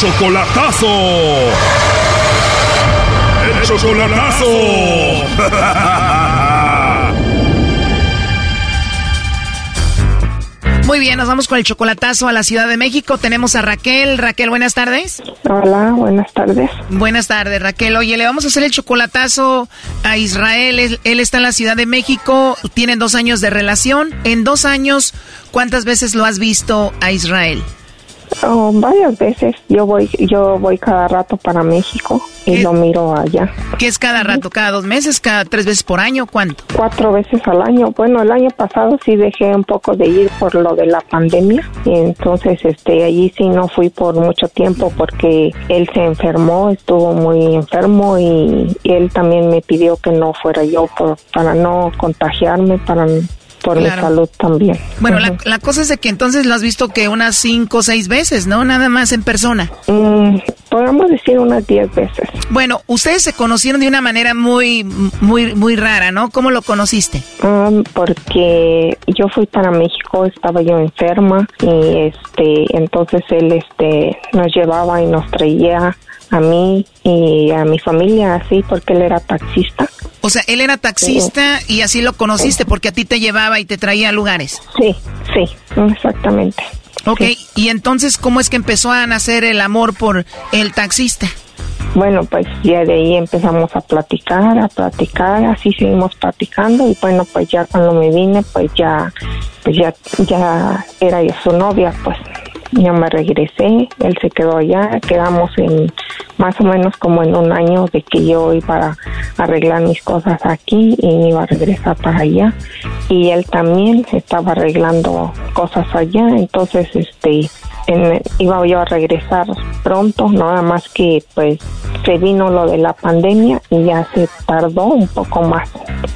chocolatazo. El chocolatazo. Muy bien, nos vamos con el chocolatazo a la Ciudad de México. Tenemos a Raquel. Raquel, buenas tardes. Hola, buenas tardes. Buenas tardes, Raquel. Oye, le vamos a hacer el chocolatazo a Israel. Él, él, está en la Ciudad de México. Tienen dos años de relación. En dos años, ¿cuántas veces lo has visto a Israel? Oh, varias veces. Yo voy, yo voy cada rato para México y lo miro allá. ¿Qué es cada rato? ¿Cada dos meses? ¿Cada tres veces por año? ¿Cuánto? Cuatro veces al año. Bueno, el año pasado sí dejé un poco de ir por lo de la pandemia y entonces este allí sí no fui por mucho tiempo porque él se enfermó, estuvo muy enfermo y, él también me pidió que no fuera yo por, para no contagiarme, para por la salud también. Bueno, la, cosa es de que entonces lo has visto que unas cinco o seis veces, ¿no? Nada más en persona. Mm, podemos decir unas diez veces. Bueno, ustedes se conocieron de una manera muy, muy, muy rara, ¿no? ¿Cómo lo conociste? Um, porque yo fui para México, estaba yo enferma y este, entonces él, este, nos llevaba y nos traía a mí y a mi familia así porque él era taxista. O sea, él era taxista y así lo conociste porque a ti te llevaba y te traía a lugares. Sí, sí, exactamente. Ok, y entonces, ¿cómo es que empezó a nacer el amor por el taxista? Bueno, pues ya de ahí empezamos a platicar, a platicar, así seguimos platicando y bueno, pues ya cuando me vine, pues ya, pues ya, ya era yo su novia, pues yo me regresé, él se quedó allá, quedamos en más o menos como en un año de que yo iba a arreglar mis cosas aquí y iba a regresar para allá y él también estaba arreglando cosas allá, entonces este iba yo a regresar pronto, nada más que pues se vino lo de la pandemia y ya se tardó un poco más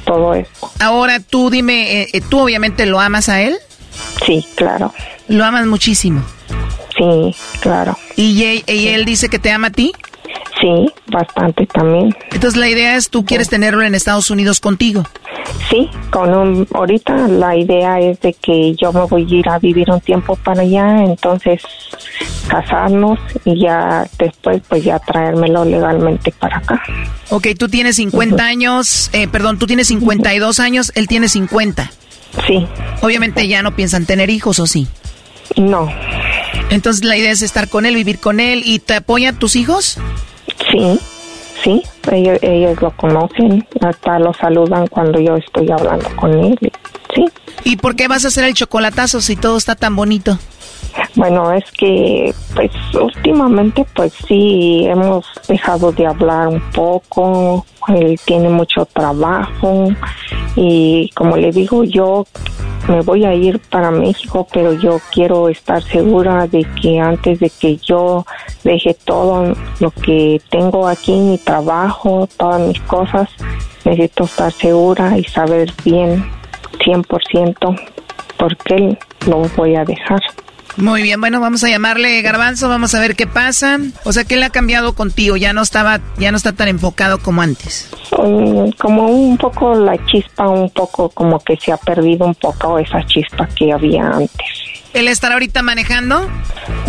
todo esto. Ahora tú dime, eh, ¿tú obviamente lo amas a él? Sí, claro. ¿Lo amas muchísimo? Sí, claro. ¿Y, él dice que te ama a ti? Sí, bastante también. Entonces la idea es, tú quieres tenerlo en Estados Unidos contigo. Sí, con un, ahorita la idea es de que yo me voy a ir a vivir un tiempo para allá, entonces casarnos y ya después pues ya traérmelo legalmente para acá. Ok, tú tienes 50 años, eh, perdón, tú tienes 52 años, él tiene 50. Sí. Obviamente ya no piensan tener hijos, ¿o sí? No. Entonces la idea es estar con él, vivir con él. ¿Y te apoyan tus hijos? Sí, sí. Ellos, ellos lo conocen. Hasta lo saludan cuando yo estoy hablando con él. Sí. ¿Y por qué vas a hacer el chocolatazo si todo está tan bonito? Bueno, es que pues últimamente pues sí hemos dejado de hablar un poco, él tiene mucho trabajo y como le digo yo me voy a ir para México, pero yo quiero estar segura de que antes de que yo deje todo lo que tengo aquí, mi trabajo, todas mis cosas, necesito estar segura y saber bien 100% por qué lo voy a dejar. Muy bien, bueno, vamos a llamarle Garbanzo, vamos a ver qué pasa. O sea, ¿qué le ha cambiado contigo? Ya no estaba, ya no está tan enfocado como antes. Mm, como un poco la chispa, un poco como que se ha perdido un poco esa chispa que había antes. ¿Él estará ahorita manejando?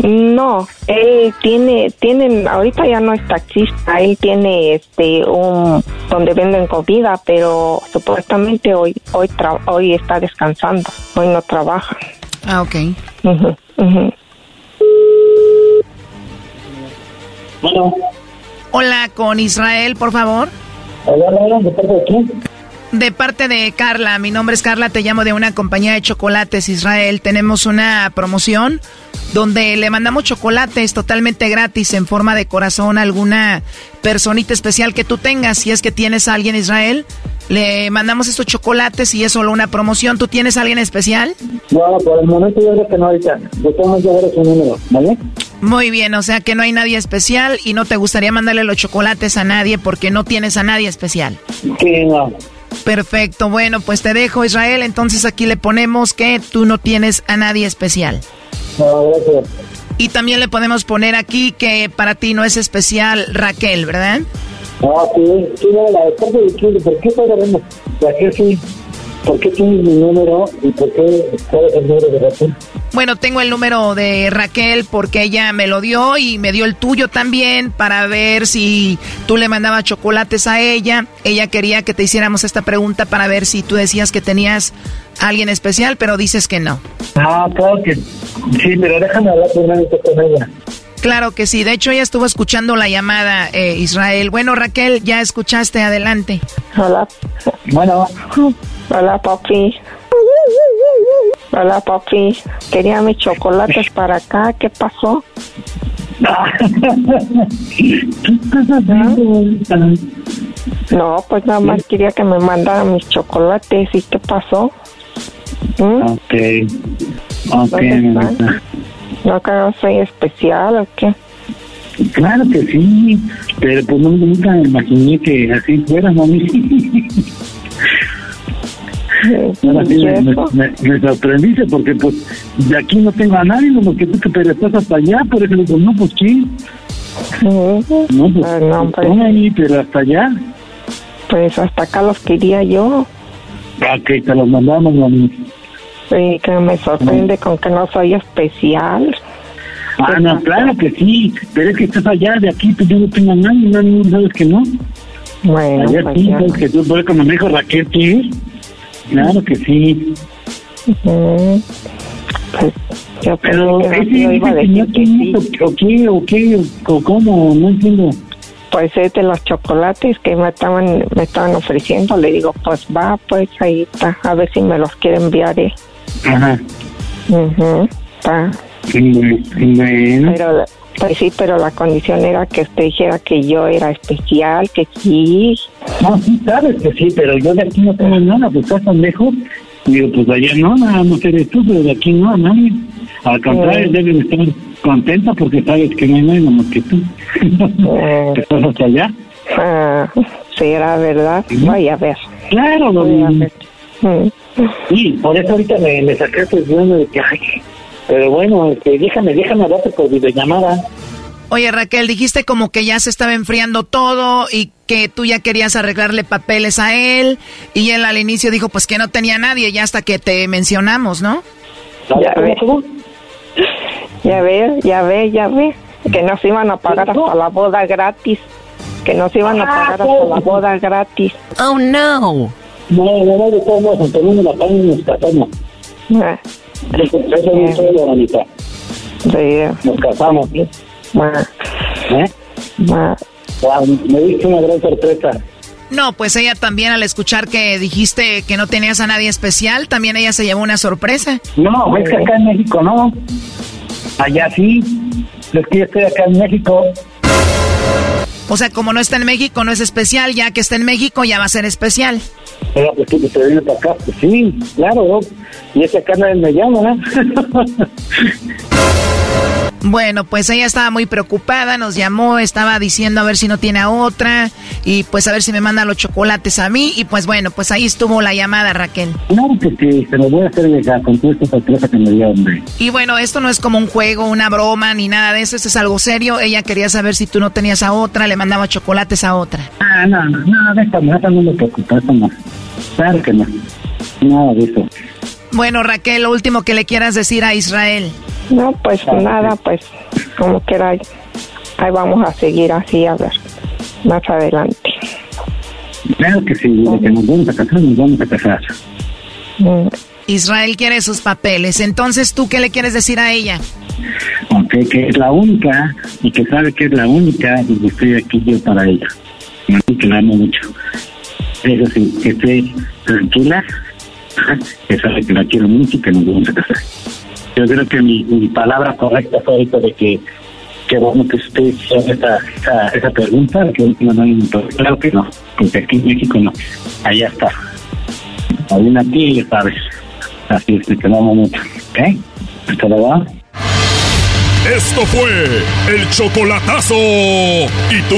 No, él tiene, tienen, ahorita ya no es taxista, él tiene este un donde venden comida, pero supuestamente hoy hoy hoy está descansando, hoy no trabaja. Ah, ok. Hola, con Israel, por favor. Hola, ¿de parte de quién? De parte de Carla, mi nombre es Carla, te llamo de una compañía de chocolates Israel. Tenemos una promoción donde le mandamos chocolates totalmente gratis en forma de corazón a alguna personita especial que tú tengas. Si es que tienes a alguien Israel, le mandamos estos chocolates y es solo una promoción. ¿Tú tienes a alguien especial? No, por el momento yo creo que no ahorita. Yo tengo que su número, ¿vale? Muy bien, o sea que no hay nadie especial y no te gustaría mandarle los chocolates a nadie porque no tienes a nadie especial. Sí, no. Perfecto, bueno, pues te dejo Israel, entonces aquí le ponemos que tú no tienes a nadie especial. No, gracias. Y también le podemos poner aquí que para ti no es especial Raquel, ¿verdad? Ah, sí, sí, no, la de de ¿por qué está Raquel sí? ¿Por qué tienes mi número y por qué cuál el número de Raquel? Bueno, tengo el número de Raquel porque ella me lo dio y me dio el tuyo también para ver si tú le mandabas chocolates a ella. Ella quería que te hiciéramos esta pregunta para ver si tú decías que tenías a alguien especial, pero dices que no. Ah, claro que sí, pero déjame hablar primero con ella. Claro que sí, de hecho ella estuvo escuchando la llamada, eh, Israel. Bueno, Raquel, ya escuchaste, adelante. Hola. Bueno. Hola, papi. Hola, papi. Quería mis chocolates para acá. ¿Qué pasó? No, pues nada más quería que me mandara mis chocolates. ¿Y qué pasó? ¿Mm? Ok. Ok. ¿No que no soy especial o qué? Claro que sí, pero pues nunca me imaginé que así fuera, mami. Ahora sí me, me, sorprendiste porque pues de aquí no tengo a nadie, como que tú que te estás hasta allá, por eso digo, no, pues quién. No, pues, no, pues, ahí, pero hasta allá. Pues hasta acá los quería yo. Ah, que te los mandamos, mami. Sí, que me sorprende con que no soy especial. Ah, no, claro que sí, pero es que estás allá, de aquí, pues yo no tengo a nadie, no, sabes que no. Bueno, allá pues sí, sabes que tú, como me dijo Raquel, ¿qué? Claro que sí. Pues, yo pero ese, iba a decir que sí. ¿O qué? ¿O qué? ¿O cómo? No entiendo. Pues es de los chocolates que me estaban me estaban ofreciendo. Le digo, pues va, pues ahí está. A ver si me los quiere enviar él. Ajá. mhm está. Bueno. Pero, pues sí, pero la condición era que usted dijera que yo era especial, que sí. No, sí, sabes que sí, pero yo de aquí no tengo nada, pues estás tan lejos. Digo, pues allá no, nada más eres tú, pero de aquí no, a nadie. Al contrario, deben estar contenta porque sabes que no hay nadie más que tú. Eh. estás hasta allá. Ah, sí, era verdad. Voy a ver. Claro, no. Mm. Sí, por eso ahorita me, me saqué ese de que, ay, pero bueno, este, déjame, déjame hablarte por videollamada. Oye Raquel, dijiste como que ya se estaba enfriando todo y que tú ya querías arreglarle papeles a él y él al inicio dijo pues que no tenía nadie ya hasta que te mencionamos, ¿no? Ya ve, ya ve, ya ve, ya ve, que nos iban a pagar hasta la boda gratis, que nos iban a ah, pagar hasta la boda gratis. Oh no. No, no, no, de todos en la página nos casamos. Ah. Eso, es todo. Nos casamos. ¿Eh? me diste una gran sorpresa. No, pues ella también al escuchar que dijiste que no tenías a nadie especial, también ella se llevó una sorpresa. No, es que acá en México no. Allá sí. Es que yo estoy acá en México. O sea, como no está en México, no es especial. Ya que está en México, ya va a ser especial. Pero pues tú te vienes para acá. Pues sí, claro. Y ese acá no me llama, ¿eh? Bueno, pues ella estaba muy preocupada, nos llamó, estaba diciendo a ver si no tiene a otra y pues a ver si me manda los chocolates a mí y pues bueno, pues ahí estuvo la llamada Raquel. No, pues sí, se lo voy a hacer llegar con toda esta sorpresa que me dio, hombre. Y bueno, esto no es como un juego, una broma ni nada de eso, esto es algo serio. Ella quería saber si tú no tenías a otra, le mandaba chocolates a otra. Ah, no, no, no, déjame, no me preocupa, no. Claro que no, nada de eso. Bueno, Raquel, lo último que le quieras decir a Israel. No, pues nada, pues como quiera, ahí vamos a seguir así, a ver, más adelante. Claro que sí, de que nos vamos a casar, nos vamos a casar. Mm. Israel quiere sus papeles, entonces tú qué le quieres decir a ella? Okay, que es la única y que sabe que es la única y que estoy aquí yo para ella. Que la amo mucho. Eso sí, que esté tranquila, que sabe que la quiero mucho y que nos vamos a casar yo creo que mi, palabra correcta fue ahorita de que que bueno que usted hiciera esa, esa, pregunta, que no, no, claro que no, porque aquí en México no, allá está. Hay una aquí, ya sabes. Así es, que quedamos mucho. ¿Ok? ¿Hasta luego? Esto fue el chocolatazo. ¿Y tú